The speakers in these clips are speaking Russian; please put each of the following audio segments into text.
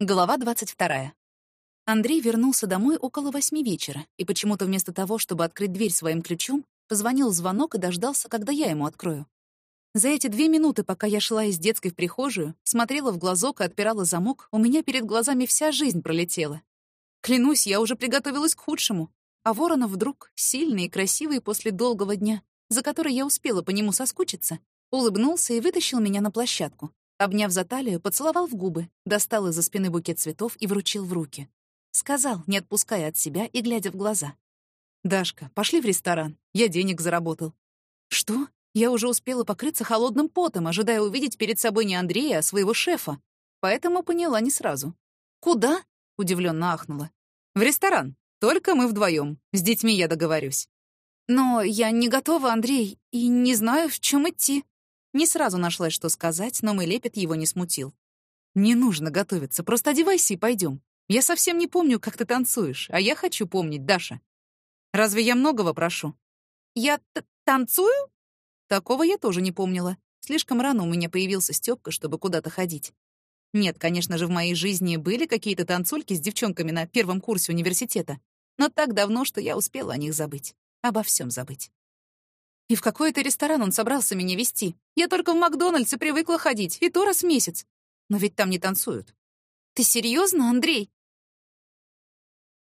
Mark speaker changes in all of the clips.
Speaker 1: Глава 22. Андрей вернулся домой около восьми вечера и почему-то вместо того, чтобы открыть дверь своим ключом, позвонил в звонок и дождался, когда я ему открою. За эти две минуты, пока я шла из детской в прихожую, смотрела в глазок и отпирала замок, у меня перед глазами вся жизнь пролетела. Клянусь, я уже приготовилась к худшему. А Воронов вдруг, сильный и красивый после долгого дня, за который я успела по нему соскучиться, улыбнулся и вытащил меня на площадку. Обняв за талию, поцеловал в губы, достал из-за спины букет цветов и вручил в руки. Сказал, не отпуская от себя и глядя в глаза. «Дашка, пошли в ресторан. Я денег заработал». «Что?» Я уже успела покрыться холодным потом, ожидая увидеть перед собой не Андрея, а своего шефа. Поэтому поняла не сразу. «Куда?» — удивленно ахнула. «В ресторан. Только мы вдвоем. С детьми я договорюсь». «Но я не готова, Андрей, и не знаю, в чем идти». Не сразу нашлась, что сказать, но мой лепет его не смутил. «Не нужно готовиться, просто одевайся и пойдем. Я совсем не помню, как ты танцуешь, а я хочу помнить, Даша. Разве я многого прошу?» «Я танцую?» Такого я тоже не помнила. Слишком рано у меня появился Стёпка, чтобы куда-то ходить. Нет, конечно же, в моей жизни были какие-то танцульки с девчонками на первом курсе университета, но так давно, что я успела о них забыть. Обо всем забыть. И в какой-то ресторан он собрался меня вести. Я только в Макдональдсе привыкла ходить, и то раз в месяц. Но ведь там не танцуют. Ты серьезно, Андрей?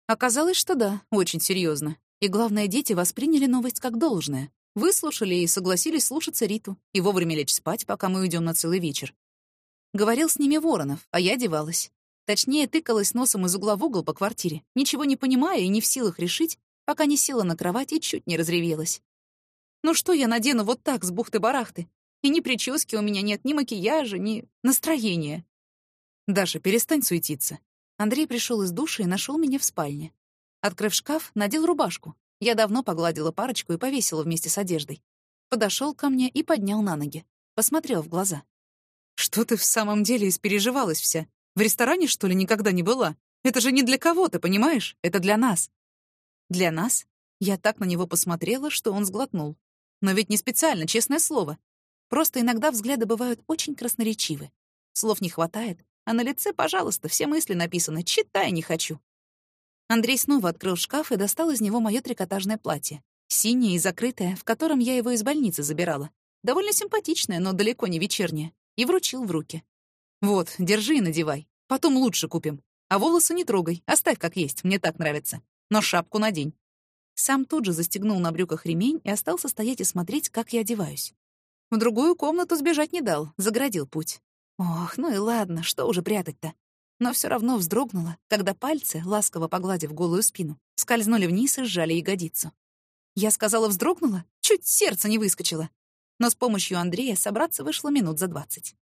Speaker 1: Оказалось, что да, очень серьезно. И главное, дети восприняли новость как должное. Выслушали и согласились слушаться Риту и вовремя лечь спать, пока мы уйдем на целый вечер. Говорил с ними Воронов, а я одевалась. Точнее, тыкалась носом из угла в угол по квартире, ничего не понимая и не в силах решить, пока не села на кровать и чуть не разревелась. Ну что я надену вот так, с бухты-барахты? И ни прически у меня нет, ни макияжа, ни настроения. Даша, перестань суетиться. Андрей пришел из души и нашел меня в спальне. Открыв шкаф, надел рубашку. Я давно погладила парочку и повесила вместе с одеждой. Подошел ко мне и поднял на ноги. Посмотрел в глаза. «Что ты в самом деле испереживалась вся? В ресторане, что ли, никогда не была? Это же не для кого-то, понимаешь? Это для нас». «Для нас?» Я так на него посмотрела, что он сглотнул. Но ведь не специально, честное слово. Просто иногда взгляды бывают очень красноречивы. Слов не хватает, а на лице, пожалуйста, все мысли написаны. Читай не хочу. Андрей снова открыл шкаф и достал из него моё трикотажное платье. Синее и закрытое, в котором я его из больницы забирала. Довольно симпатичное, но далеко не вечернее. И вручил в руки. «Вот, держи и надевай. Потом лучше купим. А волосы не трогай, оставь как есть, мне так нравится. Но шапку надень. Сам тут же застегнул на брюках ремень и остался стоять и смотреть, как я одеваюсь. В другую комнату сбежать не дал, заградил путь. Ох, ну и ладно, что уже прятать-то? Но все равно вздрогнула, когда пальцы, ласково погладив голую спину, скользнули вниз и сжали ягодицу. Я сказала вздрогнула, чуть сердце не выскочило. Но с помощью Андрея собраться вышло минут за двадцать.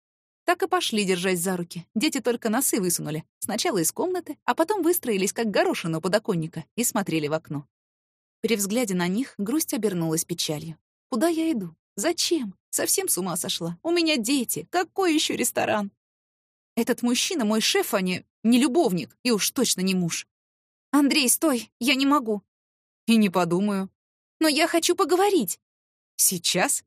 Speaker 1: Так и пошли, держась за руки. Дети только носы высунули. Сначала из комнаты, а потом выстроились, как горошины у подоконника, и смотрели в окно. При взгляде на них грусть обернулась печалью. Куда я иду? Зачем? Совсем с ума сошла. У меня дети. Какой еще ресторан? Этот мужчина мой шеф, а не, не любовник, и уж точно не муж. Андрей, стой, я не могу. И не подумаю. Но я хочу поговорить. Сейчас?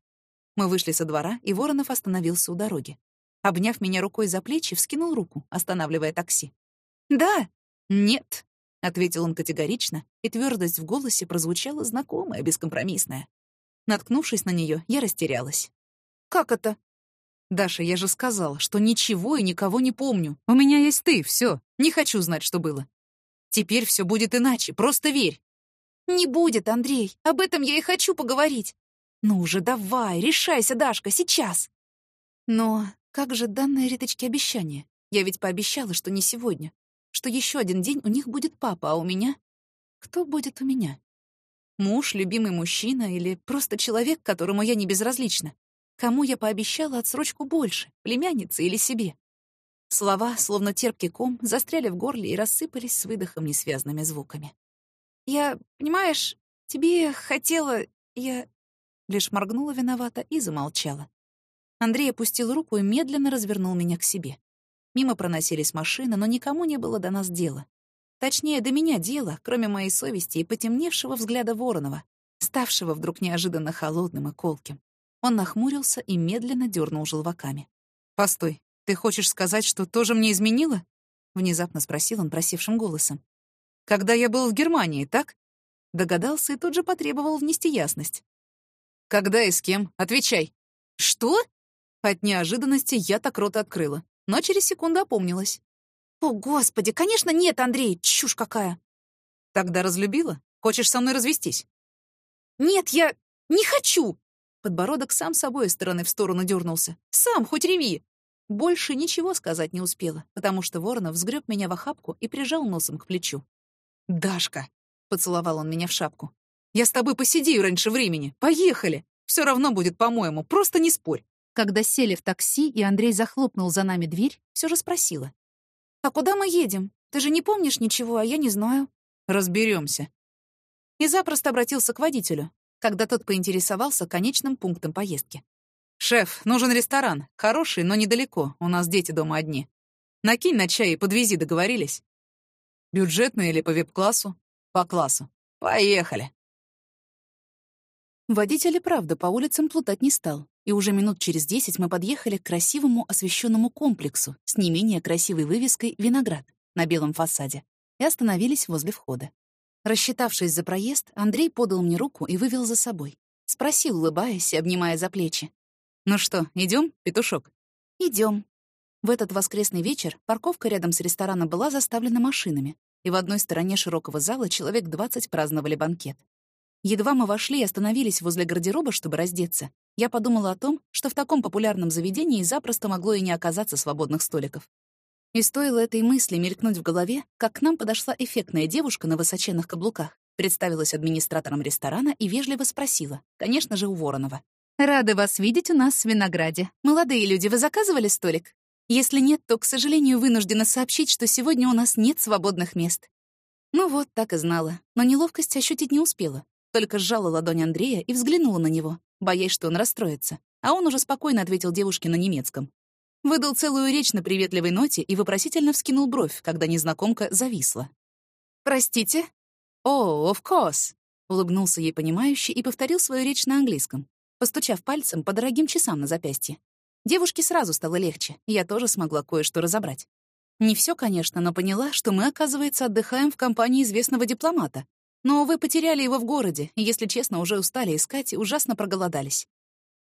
Speaker 1: Мы вышли со двора, и Воронов остановился у дороги. Обняв меня рукой за плечи, вскинул руку, останавливая такси. «Да». «Нет», — ответил он категорично, и твердость в голосе прозвучала знакомая, бескомпромиссная. Наткнувшись на нее, я растерялась. «Как это?» «Даша, я же сказал, что ничего и никого не помню. У меня есть ты, все. Не хочу знать, что было. Теперь все будет иначе, просто верь». «Не будет, Андрей. Об этом я и хочу поговорить. Ну уже давай, решайся, Дашка, сейчас». Но как же данное Риточке обещание? Я ведь пообещала, что не сегодня что еще один день у них будет папа, а у меня... Кто будет у меня? Муж, любимый мужчина или просто человек, которому я не безразлична? Кому я пообещала отсрочку больше, племяннице или себе? Слова, словно терпкий ком, застряли в горле и рассыпались с выдохом несвязными звуками. «Я, понимаешь, тебе хотела... Я...» Лишь моргнула виновата и замолчала. Андрей опустил руку и медленно развернул меня к себе. Мимо проносились машины, но никому не было до нас дела. Точнее, до меня дела, кроме моей совести и потемневшего взгляда Воронова. ставшего вдруг неожиданно холодным и колким. Он нахмурился и медленно дернул желваками. «Постой, ты хочешь сказать, что тоже мне изменила?» — внезапно спросил он просевшим голосом. «Когда я был в Германии, так?» Догадался и тут же потребовал внести ясность. «Когда и с кем? Отвечай!» «Что?» От неожиданности я так рот открыла, но через секунду опомнилась. «О, Господи, конечно нет, Андрей, чушь какая!» «Тогда разлюбила? Хочешь со мной развестись?» «Нет, я не хочу!» Подбородок сам собой из стороны в сторону дернулся. «Сам, хоть реви!» Больше ничего сказать не успела, потому что Воронов сгреб меня в охапку и прижал носом к плечу. «Дашка!» — поцеловал он меня в шапку. «Я с тобой посидею раньше времени. Поехали! Все равно будет, по-моему, просто не спорь!» Когда сели в такси, и Андрей захлопнул за нами дверь, все же спросила. «А куда мы едем? Ты же не помнишь ничего, а я не знаю». Разберемся. И запросто обратился к водителю, когда тот поинтересовался конечным пунктом поездки. «Шеф, нужен ресторан. Хороший, но недалеко. У нас дети дома одни. Накинь на чай и подвези, договорились?» «Бюджетный или по вип-классу?» «По классу. Поехали!» Водитель и правда по улицам плутать не стал, и уже минут через десять мы подъехали к красивому освещенному комплексу с не менее красивой вывеской «Виноград» на белом фасаде и остановились возле входа. Рассчитавшись за проезд, Андрей подал мне руку и вывел за собой. Спросил, улыбаясь и обнимая за плечи. «Ну что, идем, петушок?» Идем. В этот воскресный вечер парковка рядом с рестораном была заставлена машинами, и в одной стороне широкого зала человек 20 праздновали банкет. Едва мы вошли и остановились возле гардероба, чтобы раздеться, я подумала о том, что в таком популярном заведении запросто могло и не оказаться свободных столиков. И стоило этой мысли мелькнуть в голове, как к нам подошла эффектная девушка на высоченных каблуках, представилась администратором ресторана и вежливо спросила, конечно же, у Воронова. «Рады вас видеть у нас в Винограде. Молодые люди, вы заказывали столик? Если нет, то, к сожалению, вынуждена сообщить, что сегодня у нас нет свободных мест». Ну вот, так и знала, но неловкость ощутить не успела. Только сжала ладонь Андрея и взглянула на него, боясь, что он расстроится. А он уже спокойно ответил девушке на немецком. Выдал целую речь на приветливой ноте и вопросительно вскинул бровь, когда незнакомка зависла. «Простите?» «О, oh, of course!» — улыбнулся ей понимающе и повторил свою речь на английском, постучав пальцем по дорогим часам на запястье. Девушке сразу стало легче, я тоже смогла кое-что разобрать. Не все, конечно, но поняла, что мы, оказывается, отдыхаем в компании известного дипломата, но вы потеряли его в городе, и, если честно, уже устали искать и ужасно проголодались.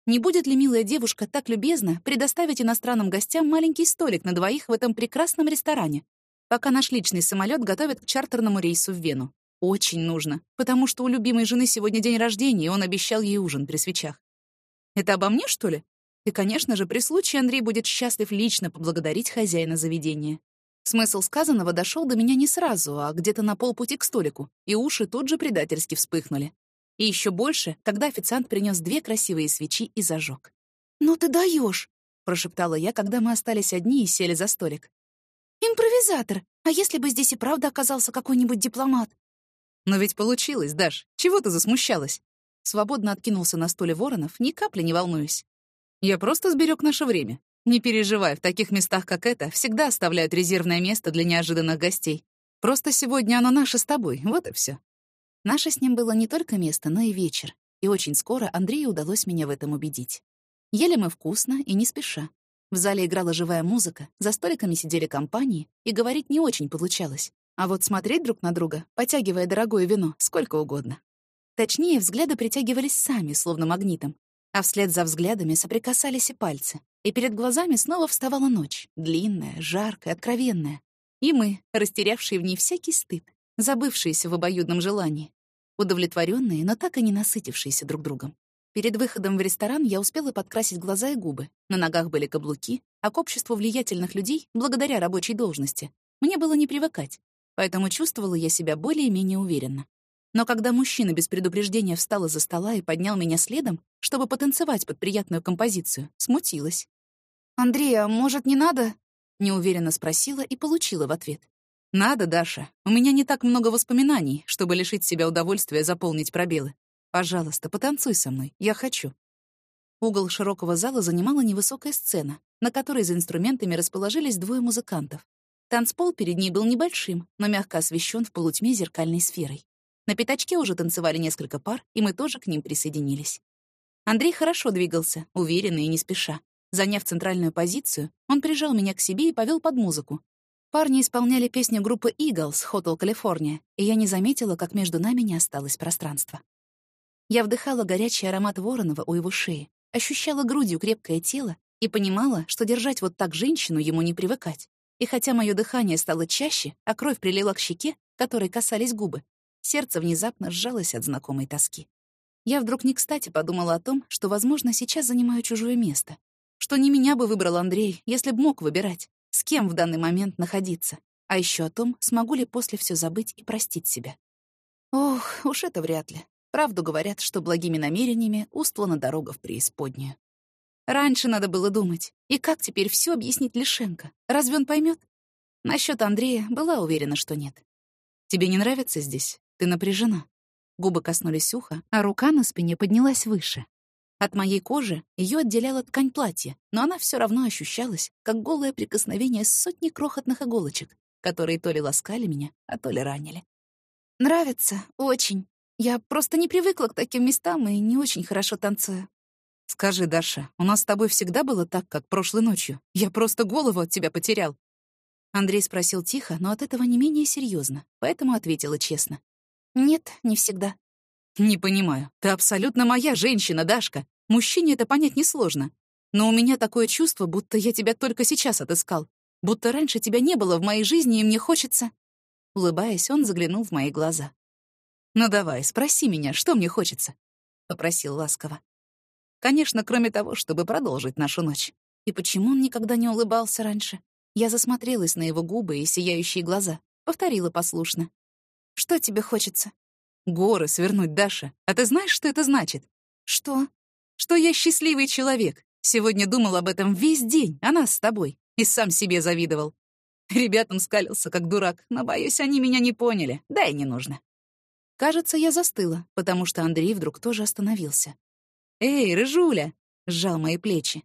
Speaker 1: Не будет ли милая девушка так любезна предоставить иностранным гостям маленький столик на двоих в этом прекрасном ресторане, пока наш личный самолет готовят к чартерному рейсу в Вену? Очень нужно, потому что у любимой жены сегодня день рождения, и он обещал ей ужин при свечах. Это обо мне, что ли? И, конечно же, при случае Андрей будет счастлив лично поблагодарить хозяина заведения. Смысл сказанного дошел до меня не сразу, а где-то на полпути к столику, и уши тут же предательски вспыхнули. И еще больше, когда официант принес две красивые свечи и зажег. «Ну ты даешь, прошептала я, когда мы остались одни и сели за столик. «Импровизатор! А если бы здесь и правда оказался какой-нибудь дипломат?» «Но ведь получилось, Даш. Чего ты засмущалась?» Свободно откинулся на стуле Воронов, ни капли не волнуюсь. «Я просто сберег наше время. Не переживай, в таких местах, как это, всегда оставляют резервное место для неожиданных гостей. Просто сегодня оно наше с тобой, вот и все. Наше с ним было не только место, но и вечер. И очень скоро Андрею удалось меня в этом убедить. Ели мы вкусно и не спеша. В зале играла живая музыка, за столиками сидели компании, и говорить не очень получалось. А вот смотреть друг на друга, потягивая дорогое вино, сколько угодно. Точнее, взгляды притягивались сами, словно магнитом, а вслед за взглядами соприкасались и пальцы, и перед глазами снова вставала ночь, длинная, жаркая, откровенная. И мы, растерявшие в ней всякий стыд, забывшиеся в обоюдном желании, удовлетворенные, но так и не насытившиеся друг другом. Перед выходом в ресторан я успела подкрасить глаза и губы. На ногах были каблуки, а к обществу влиятельных людей, благодаря рабочей должности, мне было не привыкать, поэтому чувствовала я себя более-менее уверенно. Но когда мужчина без предупреждения встал из-за стола и поднял меня следом, чтобы потанцевать под приятную композицию, смутилась. «Андрей, а может, не надо?» — неуверенно спросила и получила в ответ. «Надо, Даша. У меня не так много воспоминаний, чтобы лишить себя удовольствия заполнить пробелы. Пожалуйста, потанцуй со мной. Я хочу». Угол широкого зала занимала невысокая сцена, на которой за инструментами расположились двое музыкантов. Танцпол перед ней был небольшим, но мягко освещен в полутьме зеркальной сферой. На пятачке уже танцевали несколько пар, и мы тоже к ним присоединились. Андрей хорошо двигался, уверенно и не спеша. Заняв центральную позицию, он прижал меня к себе и повел под музыку. Парни исполняли песню группы Eagles «Hotel California», и я не заметила, как между нами не осталось пространства. Я вдыхала горячий аромат Воронова у его шеи, ощущала грудью крепкое тело и понимала, что держать вот так женщину ему не привыкать. И хотя мое дыхание стало чаще, а кровь прилила к щеке, которой касались губы, сердце внезапно сжалось от знакомой тоски. Я вдруг не кстати подумала о том, что, возможно, сейчас занимаю чужое место. Что не меня бы выбрал Андрей, если б мог выбирать, с кем в данный момент находиться. А еще о том, смогу ли после все забыть и простить себя. Ох, уж это вряд ли. Правду говорят, что благими намерениями устлана дорога в преисподнюю. Раньше надо было думать. И как теперь все объяснить Лишенко? Разве он поймет? Насчет Андрея была уверена, что нет. Тебе не нравится здесь? Ты напряжена. Губы коснулись уха, а рука на спине поднялась выше. От моей кожи ее отделяла ткань платья, но она все равно ощущалась, как голое прикосновение сотни крохотных иголочек, которые то ли ласкали меня, а то ли ранили. «Нравится, очень», я просто не привыкла к таким местам и не очень хорошо танцую. Скажи, Даша, у нас с тобой всегда было так, как прошлой ночью? Я просто голову от тебя потерял. Андрей спросил тихо, но от этого не менее серьезно, поэтому ответила честно. Нет, не всегда. Не понимаю. Ты абсолютно моя женщина, Дашка. Мужчине это понять несложно. Но у меня такое чувство, будто я тебя только сейчас отыскал. Будто раньше тебя не было в моей жизни, и мне хочется... Улыбаясь, он заглянул в мои глаза. «Ну давай, спроси меня, что мне хочется?» — попросил ласково. Конечно, кроме того, чтобы продолжить нашу ночь. И почему он никогда не улыбался раньше? Я засмотрелась на его губы и сияющие глаза. Повторила послушно. «Что тебе хочется?» «Горы свернуть, Даша. А ты знаешь, что это значит?» «Что?» «Что я счастливый человек. Сегодня думал об этом весь день, о нас с тобой. И сам себе завидовал. Ребятам скалился, как дурак, но, боюсь, они меня не поняли. Да и не нужно. Кажется, я застыла, потому что Андрей вдруг тоже остановился. «Эй, рыжуля!» — сжал мои плечи.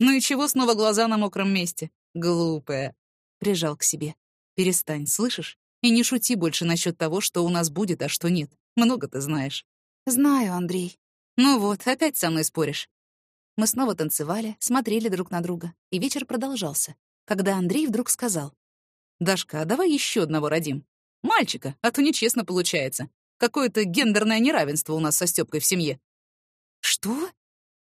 Speaker 1: «Ну и чего снова глаза на мокром месте? Глупая!» — прижал к себе. «Перестань, слышишь? И не шути больше насчет того, что у нас будет, а что нет. Много ты знаешь». «Знаю, Андрей». «Ну вот, опять со мной споришь». Мы снова танцевали, смотрели друг на друга, и вечер продолжался, когда Андрей вдруг сказал. «Дашка, а давай еще одного родим. Мальчика, а то нечестно получается. Какое-то гендерное неравенство у нас со Стёпкой в семье». «Что?»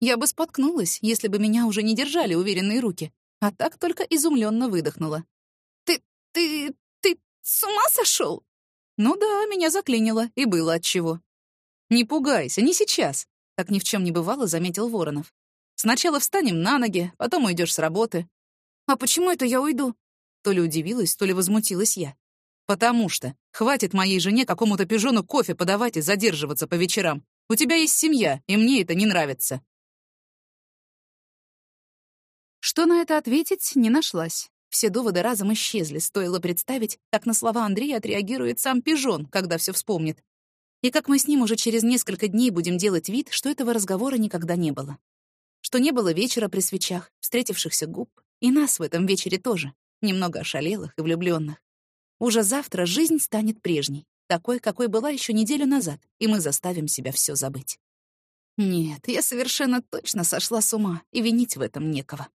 Speaker 1: Я бы споткнулась, если бы меня уже не держали уверенные руки, а так только изумленно выдохнула. «Ты... ты... ты с ума сошел? Ну да, меня заклинило, и было отчего. «Не пугайся, не сейчас», — как ни в чем не бывало, заметил Воронов. «Сначала встанем на ноги, потом уйдешь с работы». «А почему это я уйду?» То ли удивилась, то ли возмутилась я. «Потому что хватит моей жене какому-то пижону кофе подавать и задерживаться по вечерам. У тебя есть семья, и мне это не нравится». Что на это ответить, не нашлась. Все доводы разом исчезли, стоило представить, как на слова Андрея отреагирует сам пижон, когда все вспомнит. И как мы с ним уже через несколько дней будем делать вид, что этого разговора никогда не было. Что не было вечера при свечах, встретившихся губ, и нас в этом вечере тоже, немного ошалелых и влюбленных. Уже завтра жизнь станет прежней, такой, какой была еще неделю назад, и мы заставим себя все забыть. Нет, я совершенно точно сошла с ума, и винить в этом некого.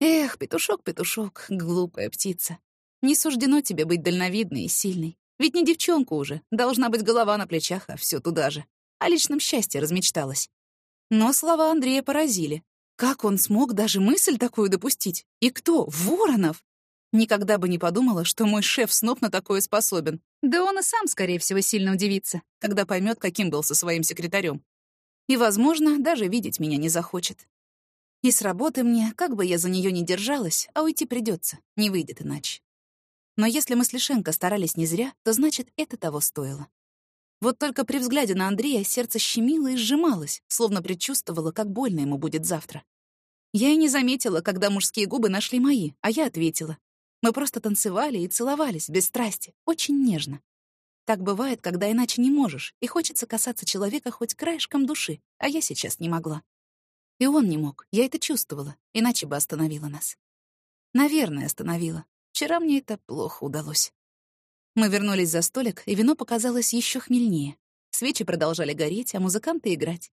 Speaker 1: Эх, петушок, петушок, глупая птица. Не суждено тебе быть дальновидной и сильной. Ведь не девчонка уже, должна быть голова на плечах, а все туда же. О личном счастье размечталась. Но слова Андрея поразили. Как он смог даже мысль такую допустить? И кто? Воронов? Никогда бы не подумала, что мой шеф сноб на такое способен. Да он и сам, скорее всего, сильно удивится, когда поймет, каким был со своим секретарем. И, возможно, даже видеть меня не захочет. И с работы мне, как бы я за нее ни держалась, а уйти придется, не выйдет иначе. Но если мы с Лишенко старались не зря, то значит, это того стоило. Вот только при взгляде на Андрея сердце щемило и сжималось, словно предчувствовало, как больно ему будет завтра. Я и не заметила, когда мужские губы нашли мои, а я ответила, мы просто танцевали и целовались, без страсти, очень нежно. Так бывает, когда иначе не можешь, и хочется касаться человека хоть краешком души, а я сейчас не могла. И он не мог, я это чувствовала, иначе бы остановила нас. Наверное, остановила. Вчера мне это плохо удалось. Мы вернулись за столик, и вино показалось еще хмельнее. Свечи продолжали гореть, а музыканты — играть.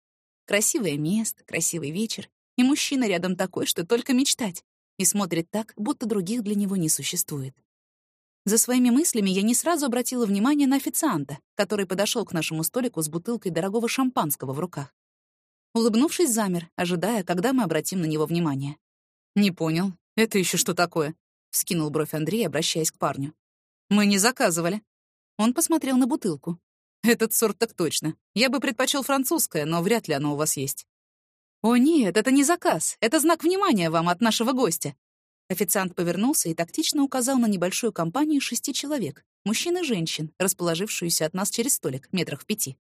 Speaker 1: Красивое место, красивый вечер, и мужчина рядом такой, что только мечтать, и смотрит так, будто других для него не существует. За своими мыслями я не сразу обратила внимание на официанта, который подошел к нашему столику с бутылкой дорогого шампанского в руках. Улыбнувшись, замер, ожидая, когда мы обратим на него внимание. «Не понял. Это еще что такое?» — вскинул бровь Андрей, обращаясь к парню. «Мы не заказывали». Он посмотрел на бутылку. «Этот сорт так точно. Я бы предпочел французское, но вряд ли оно у вас есть». «О нет, это не заказ. Это знак внимания вам от нашего гостя. Официант повернулся и тактично указал на небольшую компанию шести человек, мужчин и женщин, расположившуюся от нас через столик, метрах в пяти.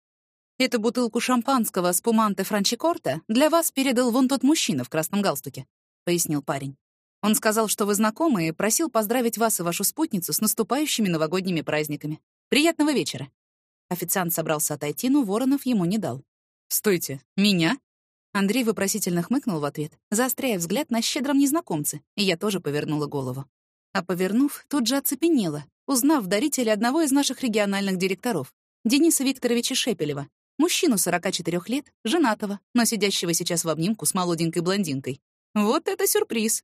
Speaker 1: «Эту бутылку шампанского с пуманте Франчикорта для вас передал вон тот мужчина в красном галстуке», — пояснил парень. «Он сказал, что вы знакомы, и просил поздравить вас и вашу спутницу с наступающими новогодними праздниками. Приятного вечера». Официант собрался отойти, но Воронов ему не дал. «Стойте, меня?» Андрей вопросительно хмыкнул в ответ, заостряя взгляд на щедром незнакомце, и я тоже повернула голову. А повернув, тут же оцепенела, узнав дарителя одного из наших региональных директоров, Дениса Викторовича Шепелева, мужчину 44 лет, женатого, но сидящего сейчас в обнимку с молоденькой блондинкой. Вот это сюрприз!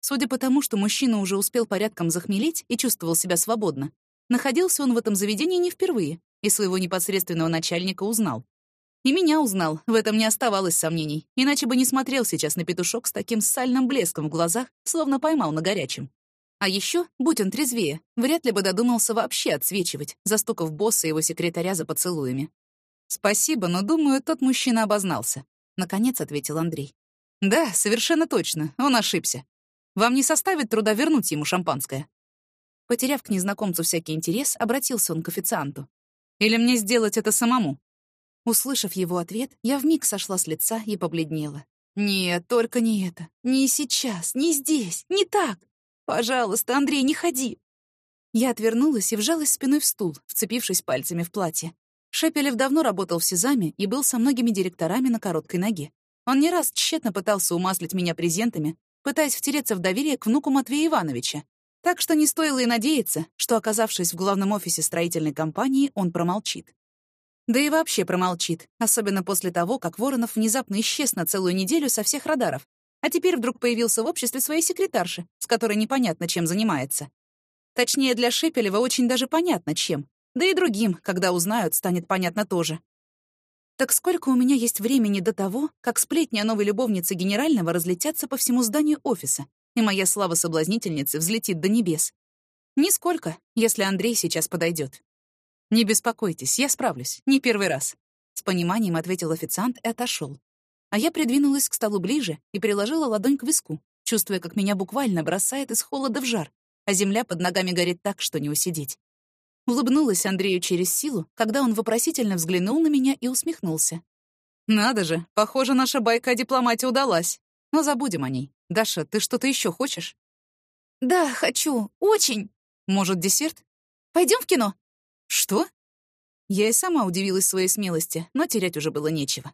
Speaker 1: Судя по тому, что мужчина уже успел порядком захмелеть и чувствовал себя свободно, находился он в этом заведении не впервые и своего непосредственного начальника узнал. И меня узнал, в этом не оставалось сомнений, иначе бы не смотрел сейчас на петушок с таким сальным блеском в глазах, словно поймал на горячем. А еще, будь он трезвее, вряд ли бы додумался вообще отсвечивать, застукав босса и его секретаря за поцелуями. «Спасибо, но, думаю, тот мужчина обознался», — наконец ответил Андрей. «Да, совершенно точно, он ошибся. Вам не составит труда вернуть ему шампанское?» Потеряв к незнакомцу всякий интерес, обратился он к официанту. «Или мне сделать это самому?» Услышав его ответ, я вмиг сошла с лица и побледнела. «Нет, только не это. Не сейчас, не здесь, не так. Пожалуйста, Андрей, не ходи». Я отвернулась и вжалась спиной в стул, вцепившись пальцами в платье. Шепелев давно работал в Сезаме и был со многими директорами на короткой ноге. Он не раз тщетно пытался умаслить меня презентами, пытаясь втереться в доверие к внуку Матвея Ивановича. Так что не стоило и надеяться, что, оказавшись в главном офисе строительной компании, он промолчит. Да и вообще промолчит, особенно после того, как Воронов внезапно исчез на целую неделю со всех радаров, а теперь вдруг появился в обществе своей секретарши, с которой непонятно, чем занимается. Точнее, для Шепелева очень даже понятно, чем. Да и другим, когда узнают, станет понятно тоже. Так сколько у меня есть времени до того, как сплетни о новой любовнице генерального разлетятся по всему зданию офиса, и моя слава соблазнительницы взлетит до небес? Нисколько, если Андрей сейчас подойдет. «Не беспокойтесь, я справлюсь. Не первый раз». С пониманием ответил официант и отошел. А я придвинулась к столу ближе и приложила ладонь к виску, чувствуя, как меня буквально бросает из холода в жар, а земля под ногами горит так, что не усидеть. Улыбнулась Андрею через силу, когда он вопросительно взглянул на меня и усмехнулся. «Надо же, похоже, наша байка о дипломате удалась. Но забудем о ней. Даша, ты что-то еще хочешь?»
Speaker 2: «Да, хочу. Очень».
Speaker 1: «Может, десерт?»
Speaker 2: Пойдем в кино?»
Speaker 1: «Что?» Я и сама удивилась своей смелости, но терять уже было нечего.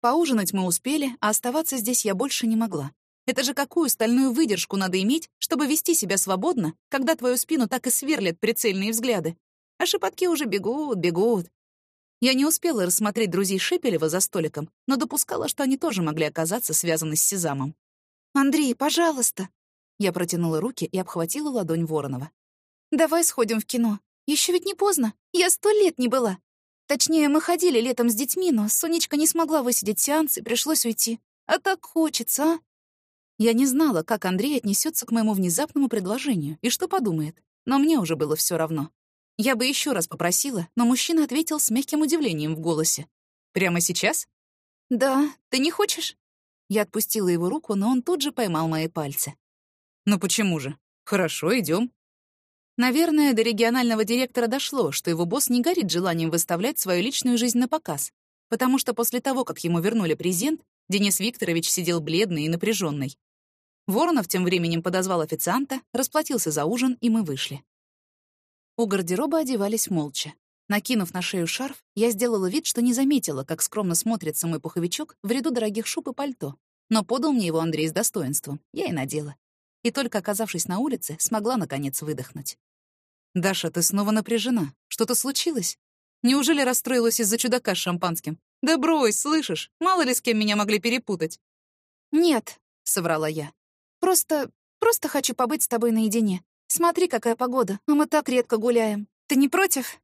Speaker 1: Поужинать мы успели, а оставаться здесь я больше не могла. Это же какую стальную выдержку надо иметь, чтобы вести себя свободно, когда твою спину так и сверлят прицельные взгляды. А шепотки уже бегут, бегут. Я не успела рассмотреть друзей Шепелева за столиком, но допускала, что они тоже могли оказаться связаны с Сезамом.
Speaker 2: «Андрей, пожалуйста!»
Speaker 1: Я протянула руки и обхватила ладонь Воронова.
Speaker 2: «Давай сходим в кино. Еще ведь не поздно. Я сто лет не была. Точнее, мы ходили летом с детьми, но Сонечка не смогла высидеть сеанс и пришлось уйти. А так хочется, а?
Speaker 1: Я не знала, как Андрей отнесется к моему внезапному предложению и что подумает, но мне уже было все равно. Я бы еще раз попросила, но мужчина ответил с мягким удивлением в голосе. «Прямо сейчас?»
Speaker 2: «Да, ты не хочешь?»
Speaker 1: Я отпустила его руку, но он тут же поймал мои пальцы. «Ну почему же? Хорошо, идем. Наверное, до регионального директора дошло, что его босс не горит желанием выставлять свою личную жизнь на показ, потому что после того, как ему вернули презент, Денис Викторович сидел бледный и напряженный. Воронов тем временем подозвал официанта, расплатился за ужин, и мы вышли. У гардероба одевались молча. Накинув на шею шарф, я сделала вид, что не заметила, как скромно смотрится мой пуховичок в ряду дорогих шуб и пальто. Но подал мне его Андрей с достоинством. Я и надела. И только оказавшись на улице, смогла, наконец, выдохнуть. «Даша, ты снова напряжена. Что-то случилось? Неужели расстроилась из-за чудака с шампанским? Да брось, слышишь? Мало ли с кем меня могли перепутать».
Speaker 2: «Нет», — соврала я. «Просто... просто хочу побыть с тобой наедине. Смотри, какая погода, а мы так редко гуляем. Ты не против?»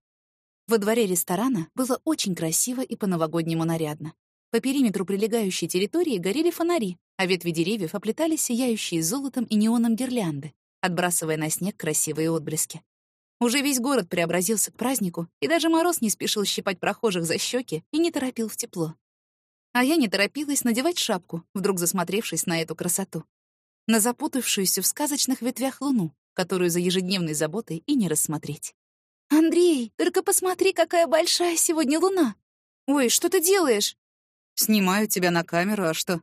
Speaker 1: Во дворе ресторана было очень красиво и по-новогоднему нарядно. По периметру прилегающей территории горели фонари, а ветви деревьев оплетали сияющие золотом и неоном гирлянды, отбрасывая на снег красивые отблески. Уже весь город преобразился к празднику, и даже мороз не спешил щипать прохожих за щеки и не торопил в тепло. А я не торопилась надевать шапку, вдруг засмотревшись на эту красоту. На запутавшуюся в сказочных ветвях луну, которую за ежедневной заботой и не рассмотреть.
Speaker 2: «Андрей, только посмотри, какая большая сегодня луна! Ой, что ты делаешь?»
Speaker 1: «Снимаю тебя на камеру, а что?»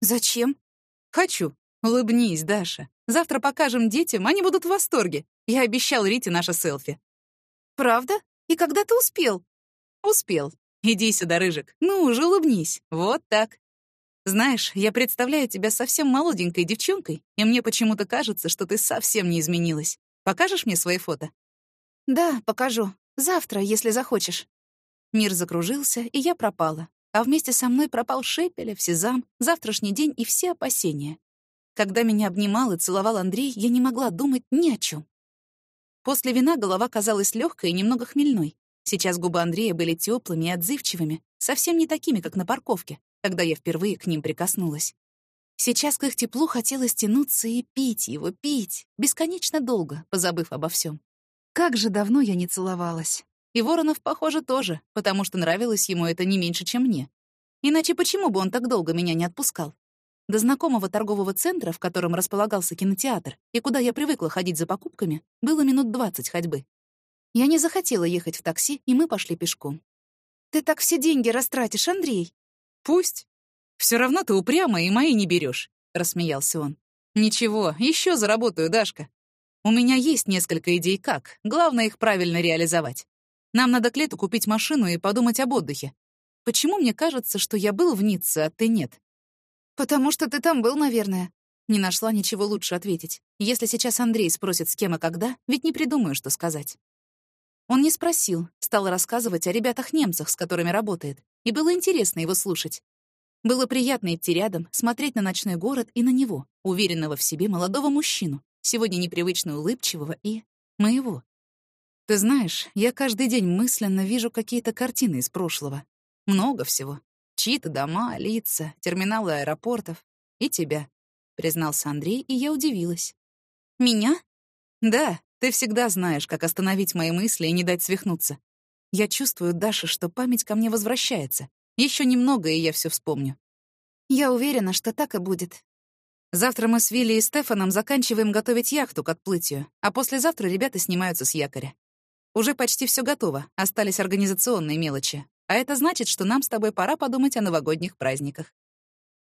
Speaker 2: «Зачем?»
Speaker 1: «Хочу. Улыбнись, Даша. Завтра покажем детям, они будут в восторге. Я обещал Рите наше селфи».
Speaker 2: «Правда? И когда ты успел?»
Speaker 1: «Успел. Иди сюда, Рыжик. Ну уже улыбнись. Вот так». Знаешь, я представляю тебя совсем молоденькой девчонкой, и мне почему-то кажется, что ты совсем не изменилась. Покажешь мне свои фото?
Speaker 2: Да, покажу. Завтра, если захочешь.
Speaker 1: Мир закружился, и я пропала. А вместе со мной пропал Шепелев, Сезам, завтрашний день и все опасения. Когда меня обнимал и целовал Андрей, я не могла думать ни о чем. После вина голова казалась легкой и немного хмельной. Сейчас губы Андрея были теплыми и отзывчивыми, совсем не такими, как на парковке, когда я впервые к ним прикоснулась. Сейчас к их теплу хотелось тянуться и пить его, пить, бесконечно долго, позабыв обо всем. Как же давно я не целовалась. И Воронов, похоже, тоже, потому что нравилось ему это не меньше, чем мне. Иначе почему бы он так долго меня не отпускал? До знакомого торгового центра, в котором располагался кинотеатр, и куда я привыкла ходить за покупками, было минут двадцать ходьбы. Я не захотела ехать в такси, и мы пошли пешком.
Speaker 2: «Ты так все деньги растратишь, Андрей!»
Speaker 1: «Пусть. Все равно ты упрямо и мои не берешь, рассмеялся он. «Ничего, еще заработаю, Дашка. У меня есть несколько идей как, главное их правильно реализовать. Нам надо к лету купить машину и подумать об отдыхе. Почему мне кажется, что я был в Ницце, а ты нет?
Speaker 2: «Потому что ты там был, наверное».
Speaker 1: Не нашла ничего лучше ответить. Если сейчас Андрей спросит, с кем и когда, ведь не придумаю, что сказать. Он не спросил, стал рассказывать о ребятах-немцах, с которыми работает, и было интересно его слушать. Было приятно идти рядом, смотреть на ночной город и на него, уверенного в себе молодого мужчину, сегодня непривычно улыбчивого и... моего. Ты знаешь, я каждый день мысленно вижу какие-то картины из прошлого. Много всего. Чьи-то дома, лица, терминалы аэропортов. И тебя, — признался Андрей, и я удивилась.
Speaker 2: Меня?
Speaker 1: Да, ты всегда знаешь, как остановить мои мысли и не дать свихнуться. Я чувствую, Даша, что память ко мне возвращается. Еще немного, и я все вспомню.
Speaker 2: Я уверена, что так и будет.
Speaker 1: Завтра мы с Вилли и Стефаном заканчиваем готовить яхту к отплытию, а послезавтра ребята снимаются с якоря. Уже почти все готово, остались организационные мелочи. А это значит, что нам с тобой пора подумать о новогодних праздниках.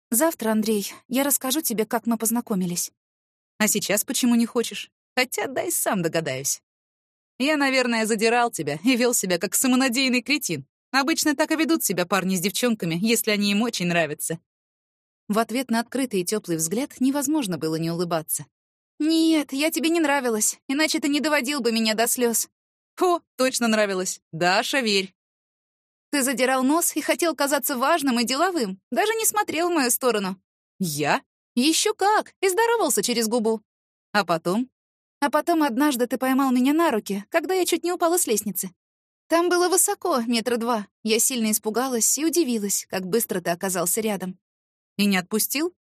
Speaker 2: Завтра, Андрей, я расскажу тебе, как мы познакомились.
Speaker 1: А сейчас почему не хочешь? Хотя дай сам догадаюсь. Я, наверное, задирал тебя и вел себя как самонадеянный кретин. Обычно так и ведут себя парни с девчонками, если они им очень нравятся. В ответ на открытый и теплый взгляд невозможно было не улыбаться.
Speaker 2: «Нет, я тебе не нравилась, иначе ты не доводил бы меня до слез.
Speaker 1: «О, точно нравилось. Даша, верь.
Speaker 2: Ты задирал нос и хотел казаться важным и деловым, даже не смотрел в мою сторону.
Speaker 1: Я?
Speaker 2: Еще как, и здоровался через губу.
Speaker 1: А потом?
Speaker 2: А потом однажды ты поймал меня на руки, когда я чуть не упала с лестницы. Там было высоко, метра два. Я сильно испугалась и удивилась, как быстро ты оказался рядом.
Speaker 1: И не отпустил?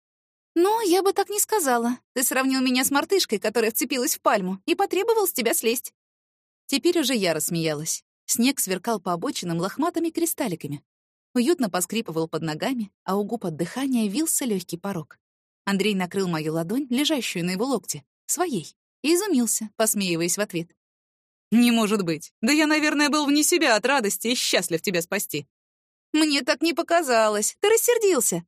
Speaker 2: Ну, я бы так не сказала. Ты сравнил меня с мартышкой, которая вцепилась в пальму, и потребовал с тебя слезть.
Speaker 1: Теперь уже я рассмеялась. Снег сверкал по обочинам лохматыми кристалликами. Уютно поскрипывал под ногами, а у губ от дыхания вился легкий порог. Андрей накрыл мою ладонь, лежащую на его локте, своей, и изумился, посмеиваясь в ответ. «Не может быть. Да я, наверное, был вне себя от радости и счастлив тебя спасти».
Speaker 2: «Мне так не показалось. Ты рассердился».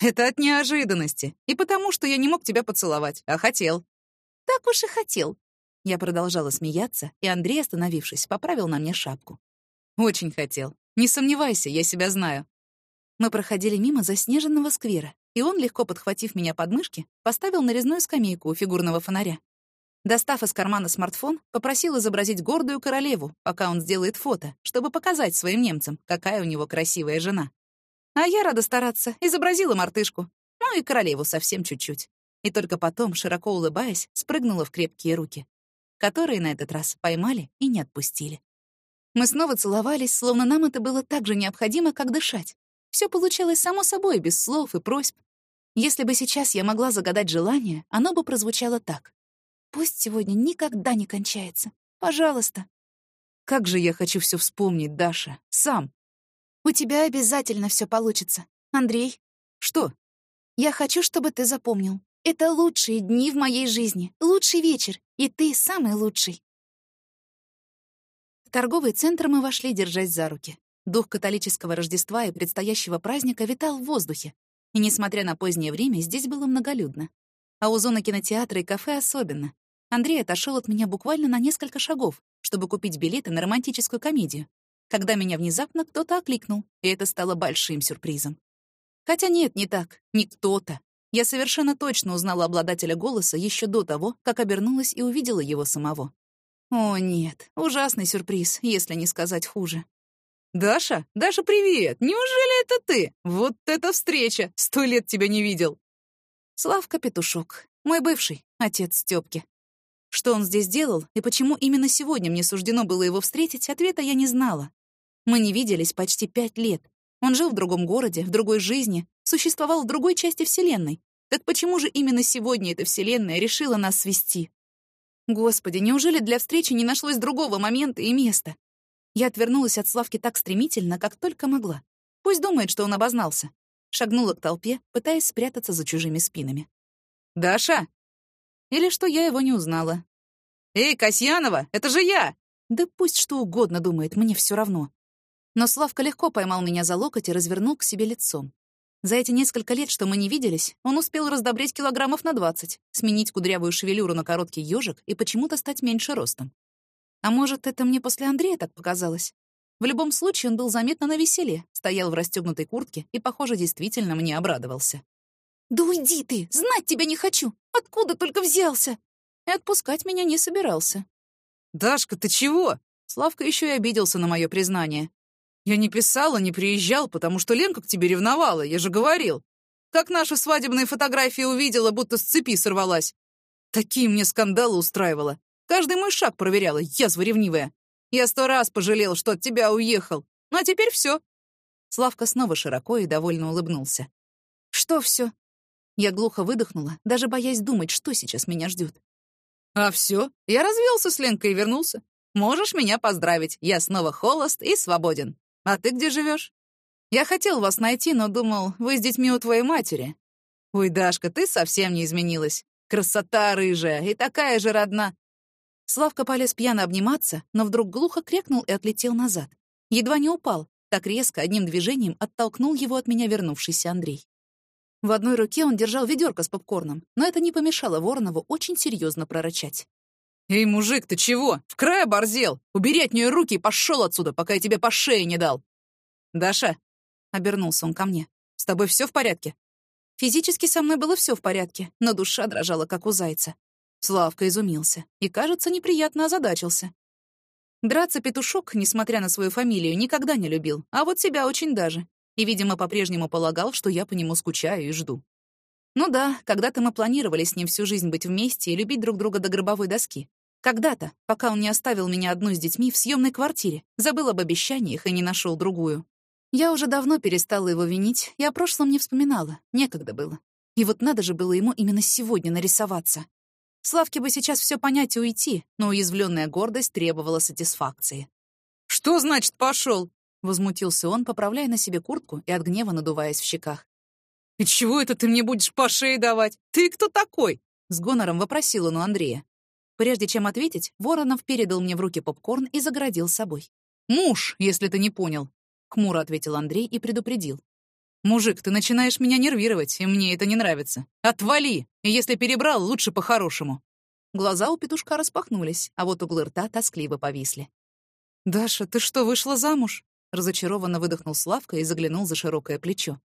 Speaker 1: «Это от неожиданности. И потому, что я не мог тебя поцеловать, а хотел».
Speaker 2: «Так уж и хотел.
Speaker 1: Я продолжала смеяться, и Андрей, остановившись, поправил на мне шапку. «Очень хотел. Не сомневайся, я себя знаю». Мы проходили мимо заснеженного сквера, и он, легко подхватив меня под мышки, поставил нарезную скамейку у фигурного фонаря. Достав из кармана смартфон, попросил изобразить гордую королеву, пока он сделает фото, чтобы показать своим немцам, какая у него красивая жена. А я рада стараться, изобразила мартышку. Ну и королеву совсем чуть-чуть. И только потом, широко улыбаясь, спрыгнула в крепкие руки, которые на этот раз поймали и не отпустили. Мы снова целовались, словно нам это было так же необходимо, как дышать. Все получалось само собой, без слов и просьб. Если бы сейчас я могла загадать желание, оно бы прозвучало так. Пусть сегодня никогда не кончается. Пожалуйста.
Speaker 2: Как же я хочу все вспомнить, Даша. Сам.
Speaker 1: У тебя обязательно все получится. Андрей.
Speaker 2: Что?
Speaker 1: Я хочу, чтобы ты запомнил. Это лучшие дни в моей жизни, лучший вечер, и ты самый лучший. В торговый центр мы вошли, держась за руки. Дух католического Рождества и предстоящего праздника витал в воздухе. И, несмотря на позднее время, здесь было многолюдно. А у зоны кинотеатра и кафе особенно. Андрей отошел от меня буквально на несколько шагов, чтобы купить билеты на романтическую комедию, когда меня внезапно кто-то окликнул, и это стало большим сюрпризом. Хотя нет, не так, не кто-то. Я совершенно точно узнала обладателя голоса еще до того, как обернулась и увидела его самого. О, нет, ужасный сюрприз, если не сказать хуже.
Speaker 2: «Даша? Даша, привет! Неужели это ты? Вот это встреча! Сто лет тебя не видел!»
Speaker 1: Славка Петушок, мой бывший, отец Стёпки. Что он здесь делал и почему именно сегодня мне суждено было его встретить, ответа я не знала. Мы не виделись почти пять лет. Он жил в другом городе, в другой жизни, существовал в другой части Вселенной. Так почему же именно сегодня эта Вселенная решила нас свести? Господи, неужели для встречи не нашлось другого момента и места? Я отвернулась от Славки так стремительно, как только могла. Пусть думает, что он обознался. Шагнула к толпе, пытаясь спрятаться за чужими спинами.
Speaker 2: «Даша!»
Speaker 1: Или что я его не узнала.
Speaker 2: «Эй, Касьянова, это же я!»
Speaker 1: Да пусть что угодно думает, мне все равно. Но Славка легко поймал меня за локоть и развернул к себе лицом. За эти несколько лет, что мы не виделись, он успел раздобреть килограммов на 20, сменить кудрявую шевелюру на короткий ёжик и почему-то стать меньше ростом. А может, это мне после Андрея так показалось? В любом случае, он был заметно на веселе, стоял в расстёгнутой куртке и, похоже, действительно мне обрадовался. «Да уйди ты! Знать тебя не хочу! Откуда только взялся?» И отпускать меня не собирался.
Speaker 2: «Дашка, ты чего?»
Speaker 1: Славка еще и обиделся на мое признание.
Speaker 2: «Я не писала, не приезжал, потому что Ленка к тебе ревновала, я же говорил. Как наши свадебные фотографии увидела, будто с цепи сорвалась. Такие мне скандалы устраивала. Каждый мой шаг проверяла, язва ревнивая. Я сто раз пожалел, что от тебя уехал. Ну а теперь все.
Speaker 1: Славка снова широко и довольно улыбнулся. «Что все? Я глухо выдохнула, даже боясь думать, что сейчас меня ждет.
Speaker 2: «А все, я развелся с Ленкой и вернулся. Можешь меня поздравить, я снова холост и свободен. А ты где живешь? Я хотел вас найти, но думал, вы с детьми у твоей матери. Ой, Дашка, ты совсем не изменилась. Красота рыжая и такая же родна.
Speaker 1: Славка полез пьяно обниматься, но вдруг глухо крякнул и отлетел назад. Едва не упал, так резко одним движением оттолкнул его от меня вернувшийся Андрей. В одной руке он держал ведерко с попкорном, но это не помешало Воронову очень серьезно прорычать.
Speaker 2: «Эй, мужик, ты чего? В край оборзел! Убери от нее руки и пошел отсюда, пока я тебе по шее не дал!» «Даша!» — обернулся он ко мне. «С тобой все в порядке?»
Speaker 1: Физически со мной было все в порядке, но душа дрожала, как у зайца. Славка изумился и, кажется, неприятно озадачился. Драться петушок, несмотря на свою фамилию, никогда не любил, а вот себя очень даже и, видимо, по-прежнему полагал, что я по нему скучаю и жду. Ну да, когда-то мы планировали с ним всю жизнь быть вместе и любить друг друга до гробовой доски. Когда-то, пока он не оставил меня одну с детьми в съемной квартире, забыл об обещаниях и не нашел другую. Я уже давно перестала его винить и о прошлом не вспоминала, некогда было. И вот надо же было ему именно сегодня нарисоваться. Славке бы сейчас все понять и уйти, но уязвленная гордость требовала сатисфакции.
Speaker 2: «Что значит пошел?
Speaker 1: Возмутился он, поправляя на себе куртку и от гнева надуваясь в щеках.
Speaker 2: «И чего это ты мне будешь по шее давать? Ты кто такой?»
Speaker 1: С гонором вопросил он у Андрея. Прежде чем ответить, Воронов передал мне в руки попкорн и загородил собой.
Speaker 2: «Муж, если ты не понял», — хмуро ответил Андрей и предупредил. «Мужик, ты начинаешь меня нервировать, и мне это не нравится. Отвали! И если перебрал, лучше по-хорошему».
Speaker 1: Глаза у петушка распахнулись, а вот углы рта тоскливо повисли.
Speaker 2: «Даша, ты что, вышла замуж?»
Speaker 1: Разочарованно выдохнул Славка и заглянул за широкое плечо.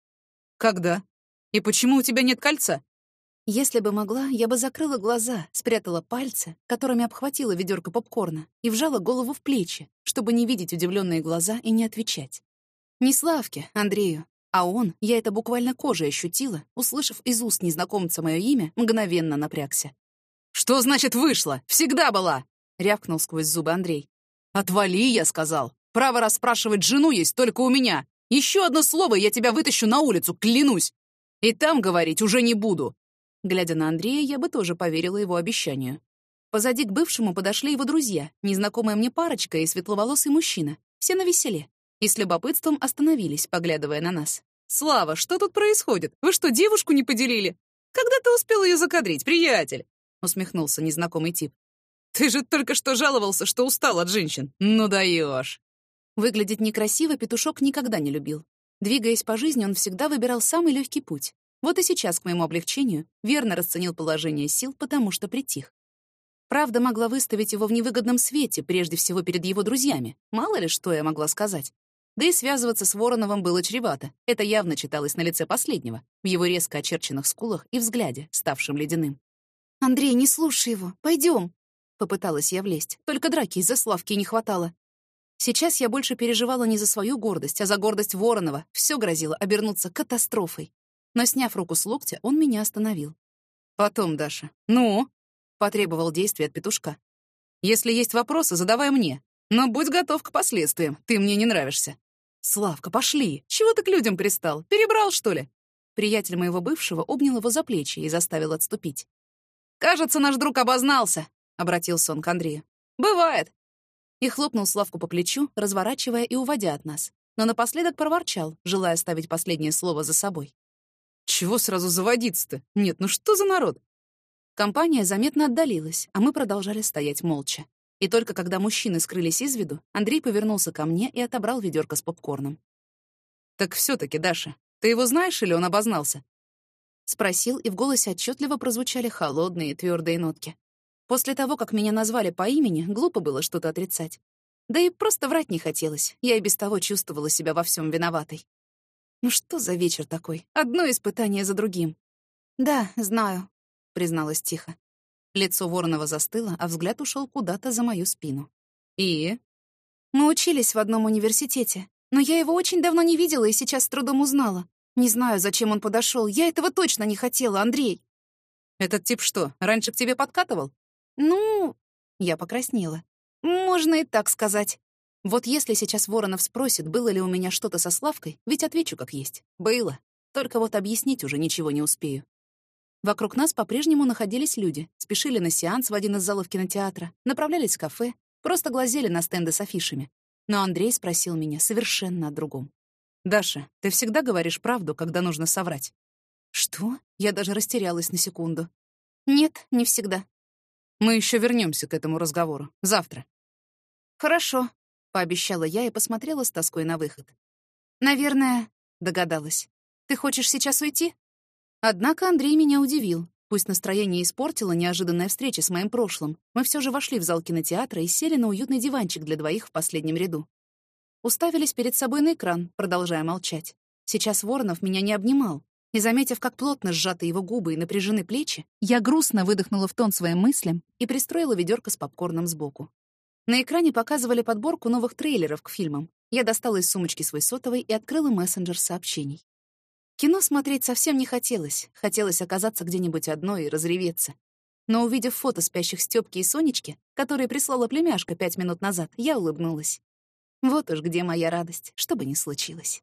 Speaker 2: «Когда? И почему у тебя нет кольца?»
Speaker 1: Если бы могла, я бы закрыла глаза, спрятала пальцы, которыми обхватила ведерко попкорна, и вжала голову в плечи, чтобы не видеть удивленные глаза и не отвечать. Не Славке, Андрею, а он, я это буквально кожей ощутила, услышав из уст незнакомца мое имя, мгновенно напрягся.
Speaker 2: «Что значит вышла? Всегда была!» — рявкнул сквозь зубы Андрей. «Отвали, я сказал. Право расспрашивать жену есть только у меня. Еще одно слово, я тебя вытащу на улицу, клянусь. И там говорить уже не буду. Глядя на Андрея, я бы тоже поверила его обещанию. Позади к бывшему подошли его друзья, незнакомая мне парочка и светловолосый мужчина. Все на веселе. И с любопытством остановились, поглядывая на нас. «Слава, что тут происходит? Вы что, девушку не поделили? Когда ты успел ее закадрить, приятель?» усмехнулся незнакомый тип. «Ты же только что жаловался, что устал от женщин. Ну даешь!»
Speaker 1: Выглядеть некрасиво петушок никогда не любил. Двигаясь по жизни, он всегда выбирал самый легкий путь. Вот и сейчас, к моему облегчению, верно расценил положение сил, потому что притих. Правда могла выставить его в невыгодном свете, прежде всего перед его друзьями. Мало ли, что я могла сказать. Да и связываться с Вороновым было чревато. Это явно читалось на лице последнего, в его резко очерченных скулах и взгляде, ставшем ледяным. «Андрей, не слушай его. Пойдем. Попыталась я влезть. Только драки из-за Славки не хватало. Сейчас я больше переживала не за свою гордость, а за гордость Воронова. Все грозило обернуться катастрофой но, сняв руку с локтя, он меня остановил.
Speaker 2: «Потом, Даша. Ну?» — потребовал действия от петушка. «Если есть вопросы, задавай мне. Но будь готов к последствиям. Ты мне не нравишься». «Славка, пошли! Чего ты к людям пристал? Перебрал, что ли?»
Speaker 1: Приятель моего бывшего обнял его за плечи и заставил отступить.
Speaker 2: «Кажется, наш друг обознался», — обратился он к Андрею. «Бывает».
Speaker 1: И хлопнул Славку по плечу, разворачивая и уводя от нас. Но напоследок проворчал, желая оставить последнее слово за собой.
Speaker 2: Чего сразу заводиться-то? Нет, ну что за народ?
Speaker 1: Компания заметно отдалилась, а мы продолжали стоять молча. И только когда мужчины скрылись из виду, Андрей повернулся ко мне и отобрал ведерко с попкорном.
Speaker 2: «Так все таки Даша, ты его знаешь или он обознался?»
Speaker 1: Спросил, и в голосе отчетливо прозвучали холодные и твердые нотки. После того, как меня назвали по имени, глупо было что-то отрицать. Да и просто врать не хотелось, я и без того чувствовала себя во всем виноватой. Ну что за вечер такой? Одно испытание за другим. «Да, знаю», — призналась тихо. Лицо Воронова застыло, а взгляд ушел куда-то за мою спину.
Speaker 2: «И?»
Speaker 1: «Мы учились в одном университете, но я его очень давно не видела и сейчас с трудом узнала. Не знаю, зачем он подошел. Я этого точно не хотела, Андрей».
Speaker 2: «Этот тип что, раньше к тебе подкатывал?»
Speaker 1: «Ну...» — я покраснела. «Можно и так сказать. Вот если сейчас Воронов спросит, было ли у меня что-то со Славкой, ведь отвечу как есть. Было. Только вот объяснить уже ничего не успею. Вокруг нас по-прежнему находились люди, спешили на сеанс в один из залов кинотеатра, направлялись в кафе, просто глазели на стенды с афишами. Но Андрей спросил меня совершенно о другом.
Speaker 2: «Даша, ты всегда говоришь правду, когда нужно соврать?»
Speaker 1: «Что?» Я даже растерялась на секунду. «Нет, не всегда».
Speaker 2: «Мы еще вернемся к этому разговору. Завтра».
Speaker 1: «Хорошо», пообещала я и посмотрела с тоской на выход. «Наверное...» — догадалась. «Ты хочешь сейчас уйти?» Однако Андрей меня удивил. Пусть настроение испортила неожиданная встреча с моим прошлым, мы все же вошли в зал кинотеатра и сели на уютный диванчик для двоих в последнем ряду. Уставились перед собой на экран, продолжая молчать. Сейчас Воронов меня не обнимал, и, заметив, как плотно сжаты его губы и напряжены плечи, я грустно выдохнула в тон своим мыслям и пристроила ведерко с попкорном сбоку. На экране показывали подборку новых трейлеров к фильмам. Я достала из сумочки свой сотовый и открыла мессенджер сообщений. Кино смотреть совсем не хотелось. Хотелось оказаться где-нибудь одной и разреветься. Но увидев фото спящих Стёпки и Сонечки, которые прислала племяшка пять минут назад, я улыбнулась. Вот уж где моя радость, что бы ни случилось.